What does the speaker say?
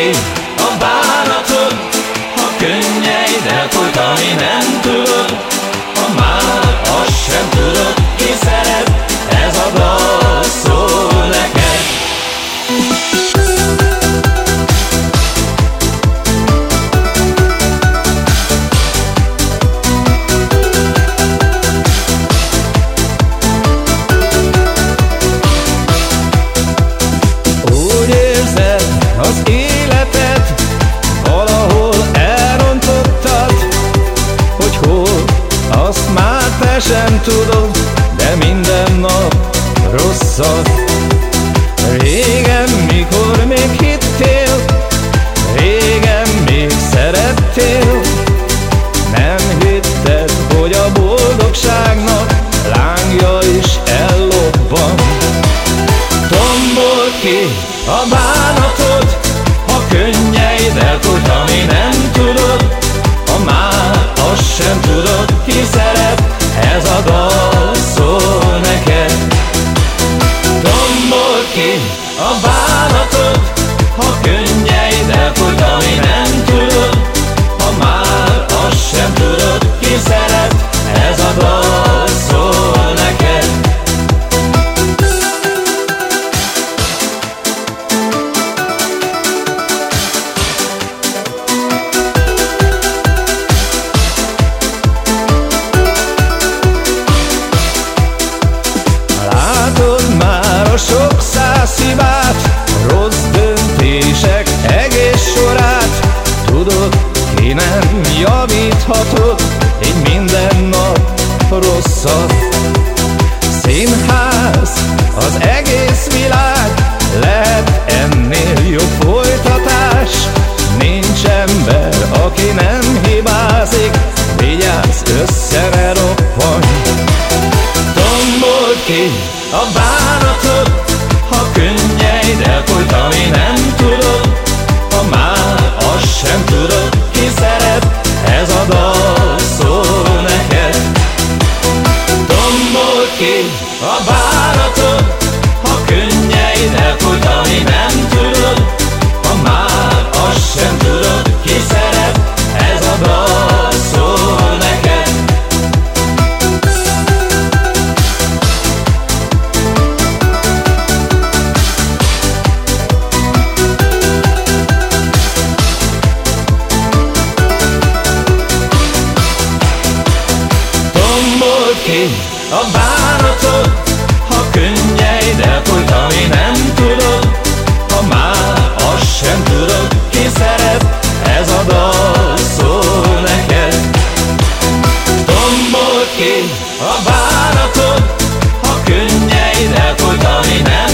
ki a bánatod, ha könnyeid elfolytani nem tudod, ha már azt sem tudod, ki szeret, ez a dal szól neked. Az életed te sem tudod De minden nap rosszat. Régen, mikor még hittél Régen még szerettél ez már a sok száz hibát, rossz döntések egész sorát. Tudod, ki nem javíthatod, így minden nap rosszat. Színház, az egész világ, lehet ennél jobb folytatás. Nincs ember, aki nem hibázik, vigyázz össze, ne roppanj. Tombol ki a bánatod, ha könnyeid elfolytani nem ki. A bánatod Ha könnyeid elfolyt, ami nem tudod Ha már azt sem tudod, ki szeret Ez a dal szól neked. Dombolt ki a bánatod Ha könnyeid elfolyt, ami nem